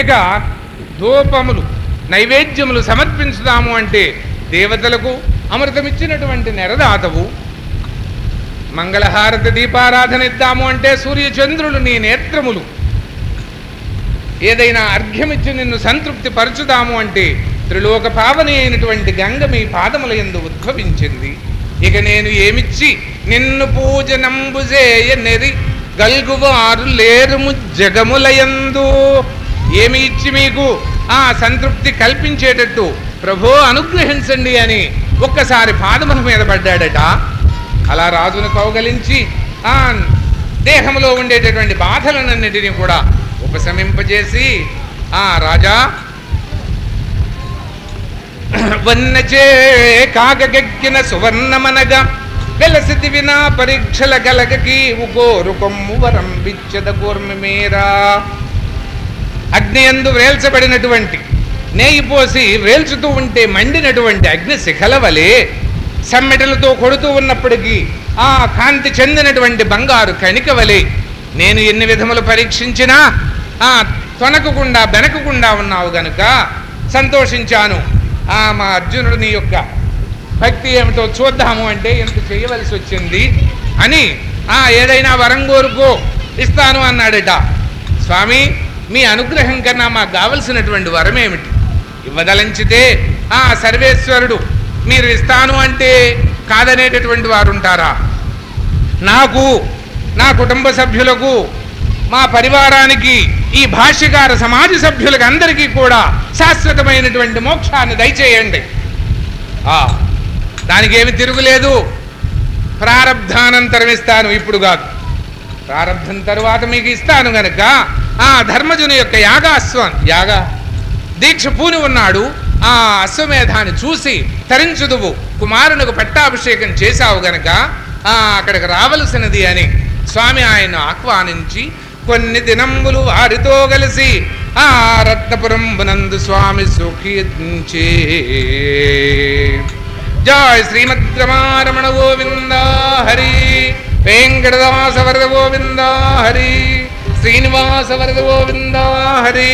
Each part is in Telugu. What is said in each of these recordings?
ఇక ధూపములు నైవేద్యములు సమర్పించుదాము అంటే దేవతలకు అమృతమిచ్చినటువంటి నెరదాతవు. మంగళహారతి దీపారాధన ఇద్దాము అంటే సూర్యచంద్రులు నీ నేత్రములు. ఏదైనా అర్ఘ్యమిచ్చి నిన్ను సంతృప్తి పరచుదాము అంటే త్రిలోక పావని అయినటువంటి గంగ మీ పాదముల యందు ఉద్భవించింది. ఇక నేను ఏమిచ్చి నిన్ను పూజనంబుజేయ నెరి గల్గువారు లేరుము జగములయందు. ఏమి ఇచ్చి మీకు ఆ సంతృప్తి కల్పించేటట్టు? ప్రభో అనుగ్రహించండి అని ఒక్కసారి పాదముల మీద పడ్డాడట. అలా రాజును కౌగలించి ఆ దేహంలో ఉండేటటువంటి బాధలనన్నిటినీ కూడా ఉపశమింపజేసి ఆ రాజా వన్నచే కాగగక్కిన సువర్ణమనగా వెలసిది వినా పరీక్షల గలగకి ఉగోరు కొమ్ము వరం విచ్చద కూర్మి మీరా. అగ్ని ఎందు వేల్చబడినటువంటి నేయి పోసి వేల్చుతూ ఉంటే మండినటువంటి అగ్ని శిఖల వలె సమ్మెటలతో కొడుతూ ఉన్నప్పటికీ ఆ కాంతి చెందినటువంటి బంగారు కణిక వలె నేను ఎన్ని విధములు పరీక్షించినా ఆ తొనకకుండా బెనకకుండా ఉన్నావు గనుక సంతోషించాను. ఆ మా అర్జునుడు నీ యొక్క భక్తి ఏమిటో చూద్దాము అంటే ఎంత చేయవలసి వచ్చింది అని ఆ ఏదైనా వరం కోరుకో ఇస్తాను అన్నాడట. స్వామి మీ అనుగ్రహం కన్నా మాకు కావలసినటువంటి వరం ఏమిటి? ఇవ్వదలంచితే ఆ సర్వేశ్వరుడు మీరు ఇస్తాను అంటే కాదనేటటువంటి వారు ఉంటారా నాకు నా కుటుంబ సభ్యులకు మా పరివారానికి ఈ భాష్యకార సమాజ సభ్యులకు అందరికీ కూడా శాశ్వతమైనటువంటి మోక్షాన్ని దయచేయండి. ఆ, దానికి ఏమి తిరుగులేదు. ప్రారంధానంతరం ఇస్తాను ఇప్పుడు కాదు. ప్రారబ్ధం తరువాత మీకు ఇస్తాను గనక ఆ ధర్మజుని యొక్క యాగాశ్వం యాగ. దీక్ష పూని ఉన్నాడు ఆ అశ్వమేధాన్ని చూసి తరించుదువు కుమారునికి పట్టాభిషేకం చేశావు గనక ఆ అక్కడికి రావలసినది అని స్వామి ఆయన ఆహ్వానించి కొన్ని దినంబులు వారితో కలిసి ఆ రత్నపురంబునందు స్వామి సుఖించే జయ శ్రీమద్ రమారమణ గోవింద హరి వెంకటదాస వరద గోవింద హరి శ్రీనివాస వరద గోవింద హరి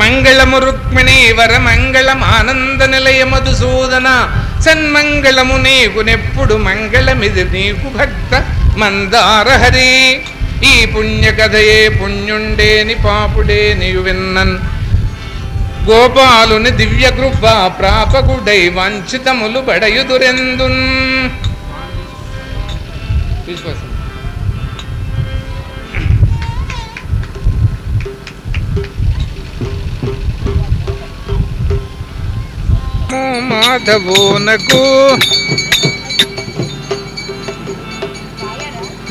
మంగళము రుక్మిణి వర మంగళం ఆనంద నిలయ మధుసూదన సన్మంగళము నీకు నెప్పుడు మంగళమిది నీకు భక్త మందార హరి ఈ పుణ్య కథయే పుణ్యుండేని పాపుడే నీయు విన్నన్ గోపాలుని దివ్య కృప ప్రాపకుడై వంచితములు బడయుదురెందున్ తీసుకొస్తాను మాధవునకు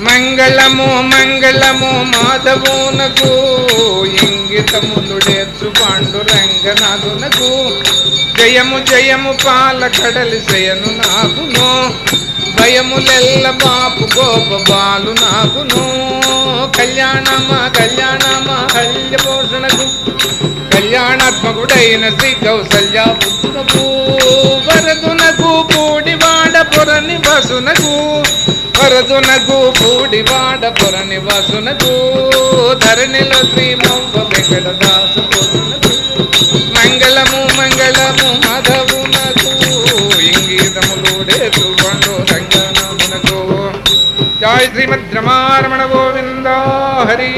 మంగళము మంగళము మాధవునకు ఇంగితములుడేర్చు పాండురంగనాథునకు. జయము జయము పాల కడలి శయను నాకును భయములెల్ల బాపు గోప బాలు నాకును. కళ్యాణమా కళ్యాణమా కళ్య పోషణకు కళ్యాణాత్మకుడైన శ్రీ కౌసల్య పుత్రునకు వరదునకు పూడివాడ పొరని బసునకు వరదునకు పూడివాడ పురని వసునకు ధరణిలో శ్రీ మౌవ వెంకటదాసు మంగళము మంగళము మాధవునకు ఇంగీతములుడేసు పండు రంగనమునకు జయ శ్రీమద్ రమారమణ గోవిందా హరి.